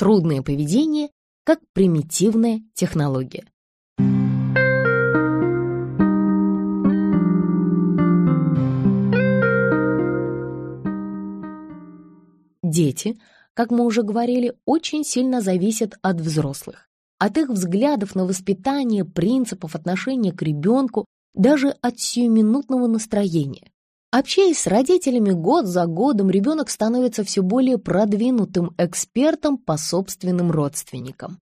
Трудное поведение как примитивная технология. Дети, как мы уже говорили, очень сильно зависят от взрослых. От их взглядов на воспитание, принципов отношения к ребенку, даже от сиюминутного настроения. Общаясь с родителями год за годом, ребенок становится все более продвинутым экспертом по собственным родственникам.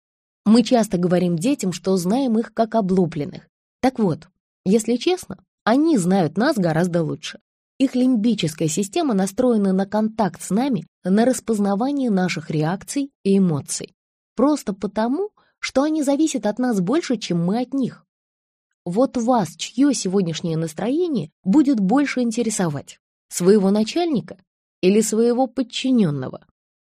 Мы часто говорим детям, что знаем их как облупленных. Так вот, если честно, они знают нас гораздо лучше. Их лимбическая система настроена на контакт с нами, на распознавание наших реакций и эмоций. Просто потому, что они зависят от нас больше, чем мы от них. Вот вас, чье сегодняшнее настроение будет больше интересовать? Своего начальника или своего подчиненного?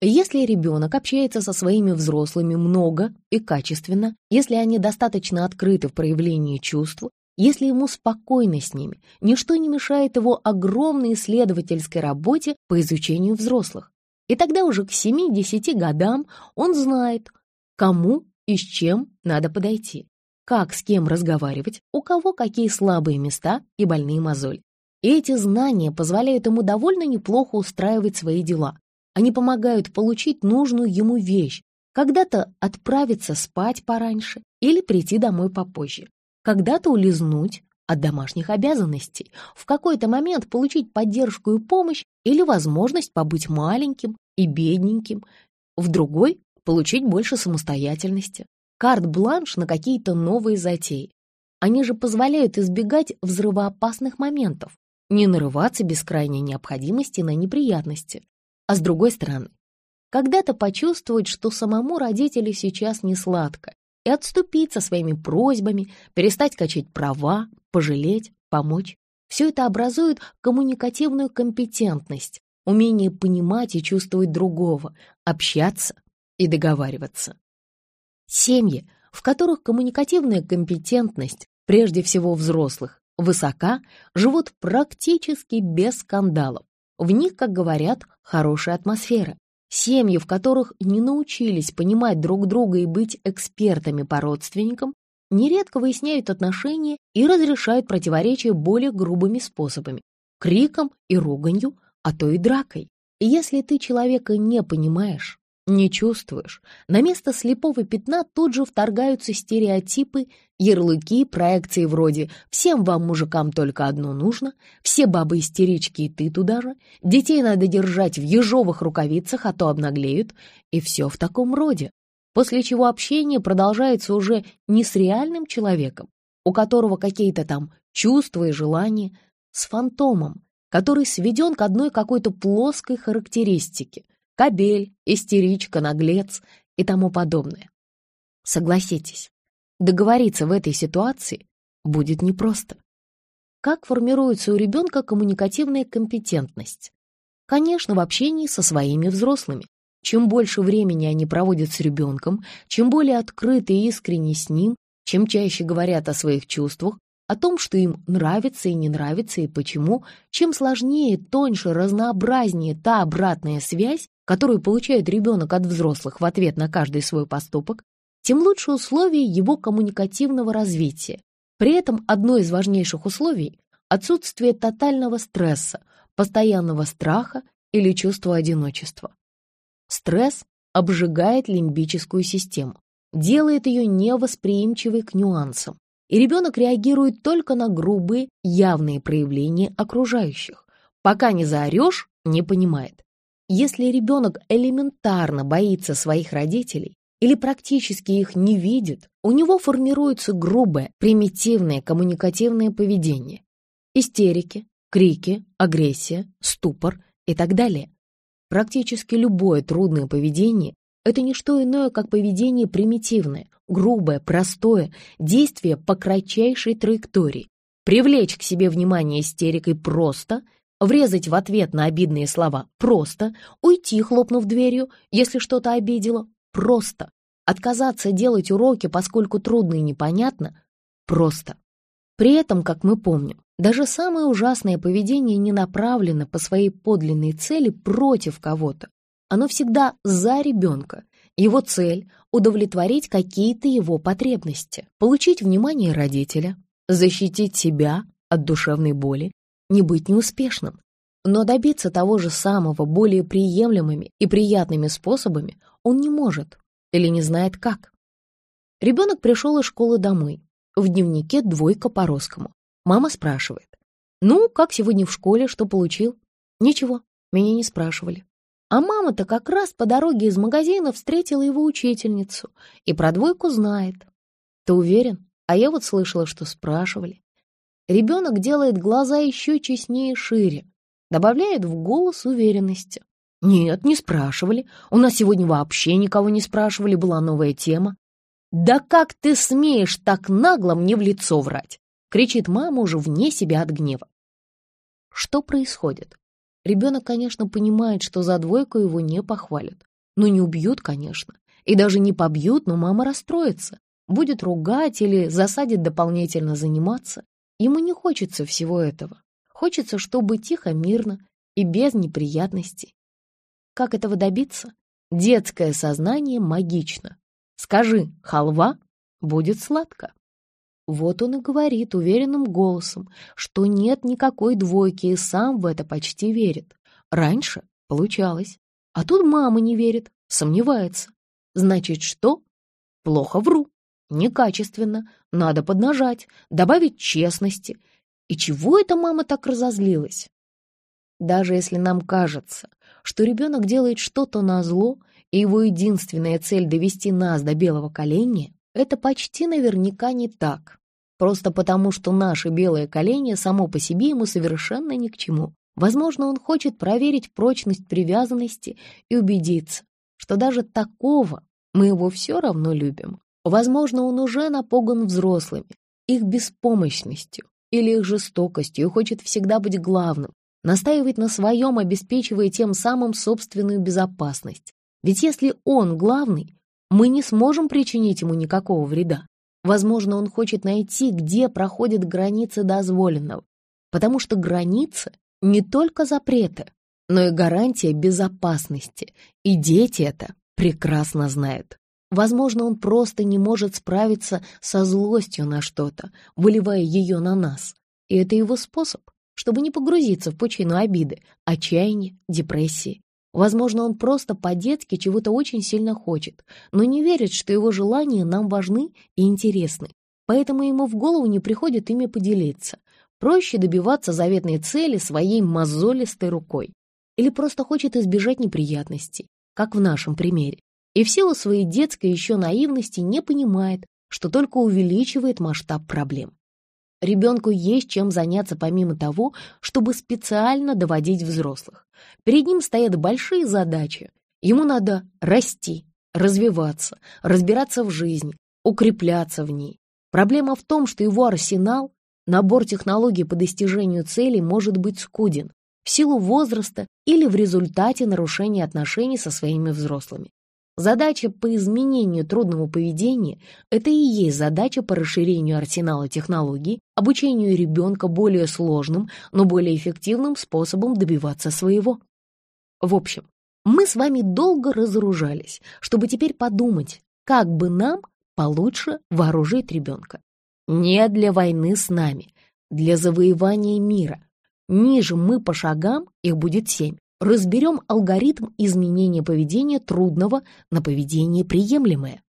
Если ребенок общается со своими взрослыми много и качественно, если они достаточно открыты в проявлении чувств, если ему спокойно с ними, ничто не мешает его огромной исследовательской работе по изучению взрослых. И тогда уже к 7-10 годам он знает, кому и с чем надо подойти, как с кем разговаривать, у кого какие слабые места и больные мозоли. И эти знания позволяют ему довольно неплохо устраивать свои дела. Они помогают получить нужную ему вещь, когда-то отправиться спать пораньше или прийти домой попозже когда-то улизнуть от домашних обязанностей, в какой-то момент получить поддержку и помощь или возможность побыть маленьким и бедненьким, в другой — получить больше самостоятельности, карт-бланш на какие-то новые затеи. Они же позволяют избегать взрывоопасных моментов, не нарываться без крайней необходимости на неприятности. А с другой стороны, когда-то почувствовать, что самому родителю сейчас не сладко, и отступить со своими просьбами, перестать качать права, пожалеть, помочь. Все это образует коммуникативную компетентность, умение понимать и чувствовать другого, общаться и договариваться. Семьи, в которых коммуникативная компетентность, прежде всего взрослых, высока, живут практически без скандалов. В них, как говорят, хорошая атмосфера. Семьи, в которых не научились понимать друг друга и быть экспертами по родственникам, нередко выясняют отношения и разрешают противоречия более грубыми способами – криком и руганью, а то и дракой. Если ты человека не понимаешь, не чувствуешь. На место слепого пятна тут же вторгаются стереотипы, ярлыки, проекции вроде «всем вам, мужикам, только одно нужно», «все бабы-истерички и ты туда же», «детей надо держать в ежовых рукавицах, а то обнаглеют» и все в таком роде. После чего общение продолжается уже не с реальным человеком, у которого какие-то там чувства и желания, с фантомом, который сведен к одной какой-то плоской характеристике – кобель, истеричка, наглец и тому подобное. Согласитесь, договориться в этой ситуации будет непросто. Как формируется у ребенка коммуникативная компетентность? Конечно, в общении со своими взрослыми. Чем больше времени они проводят с ребенком, чем более открыты и искренни с ним, чем чаще говорят о своих чувствах, о том, что им нравится и не нравится и почему, чем сложнее, тоньше, разнообразнее та обратная связь, которую получает ребенок от взрослых в ответ на каждый свой поступок, тем лучше условия его коммуникативного развития. При этом одно из важнейших условий – отсутствие тотального стресса, постоянного страха или чувства одиночества. Стресс обжигает лимбическую систему, делает ее невосприимчивой к нюансам, и ребенок реагирует только на грубые, явные проявления окружающих. Пока не заорешь, не понимает. Если ребенок элементарно боится своих родителей или практически их не видит, у него формируется грубое, примитивное коммуникативное поведение. Истерики, крики, агрессия, ступор и так далее. Практически любое трудное поведение – это не что иное, как поведение примитивное, грубое, простое, действие по кратчайшей траектории. Привлечь к себе внимание истерикой просто – Врезать в ответ на обидные слова просто, уйти, хлопнув дверью, если что-то обидело, просто. Отказаться делать уроки, поскольку трудно и непонятно, просто. При этом, как мы помним, даже самое ужасное поведение не направлено по своей подлинной цели против кого-то. Оно всегда за ребенка, Его цель — удовлетворить какие-то его потребности, получить внимание родителя, защитить себя от душевной боли, не быть неуспешным. Но добиться того же самого более приемлемыми и приятными способами он не может или не знает как. Ребенок пришел из школы домой. В дневнике двойка по русскому. Мама спрашивает. «Ну, как сегодня в школе, что получил?» «Ничего, меня не спрашивали». А мама-то как раз по дороге из магазина встретила его учительницу и про двойку знает. Ты уверен? А я вот слышала, что спрашивали. Ребенок делает глаза еще честнее и шире, добавляет в голос уверенности. Нет, не спрашивали. У нас сегодня вообще никого не спрашивали, была новая тема. «Да как ты смеешь так нагло мне в лицо врать?» — кричит мама уже вне себя от гнева. Что происходит? Ребенок, конечно, понимает, что за двойку его не похвалят. Ну, не убьют, конечно. И даже не побьют, но мама расстроится. Будет ругать или засадит дополнительно заниматься. Ему не хочется всего этого. Хочется, чтобы тихо, мирно и без неприятностей. Как этого добиться? Детское сознание магично. Скажи «халва» — будет сладко. Вот он и говорит уверенным голосом, что нет никакой двойки и сам в это почти верит. Раньше получалось. А тут мама не верит, сомневается. Значит, что? Плохо вру. Некачественно. Надо поднажать, добавить честности. И чего эта мама так разозлилась? Даже если нам кажется, что ребенок делает что-то на зло, и его единственная цель довести нас до белого коленя, это почти наверняка не так. Просто потому, что наше белое колене само по себе ему совершенно ни к чему. Возможно, он хочет проверить прочность привязанности и убедиться, что даже такого мы его все равно любим. Возможно, он уже напуган взрослыми, их беспомощностью или их жестокостью и хочет всегда быть главным, настаивать на своем, обеспечивая тем самым собственную безопасность. Ведь если он главный, мы не сможем причинить ему никакого вреда. Возможно, он хочет найти, где проходит граница дозволенного, потому что граница не только запреты, но и гарантия безопасности, и дети это прекрасно знают. Возможно, он просто не может справиться со злостью на что-то, выливая ее на нас. И это его способ, чтобы не погрузиться в пучину обиды, отчаяния, депрессии. Возможно, он просто по-детски чего-то очень сильно хочет, но не верит, что его желания нам важны и интересны, поэтому ему в голову не приходит ими поделиться. Проще добиваться заветной цели своей мозолистой рукой. Или просто хочет избежать неприятностей, как в нашем примере. И в силу своей детской еще наивности не понимает, что только увеличивает масштаб проблем. Ребенку есть чем заняться помимо того, чтобы специально доводить взрослых. Перед ним стоят большие задачи. Ему надо расти, развиваться, разбираться в жизни, укрепляться в ней. Проблема в том, что его арсенал, набор технологий по достижению целей может быть скуден в силу возраста или в результате нарушения отношений со своими взрослыми. Задача по изменению трудного поведения – это и есть задача по расширению арсенала технологий, обучению ребенка более сложным, но более эффективным способом добиваться своего. В общем, мы с вами долго разоружались, чтобы теперь подумать, как бы нам получше вооружить ребенка. Не для войны с нами, для завоевания мира. Ниже мы по шагам, их будет семь, разберем алгоритм изменения поведения трудного на поведение приемлемое.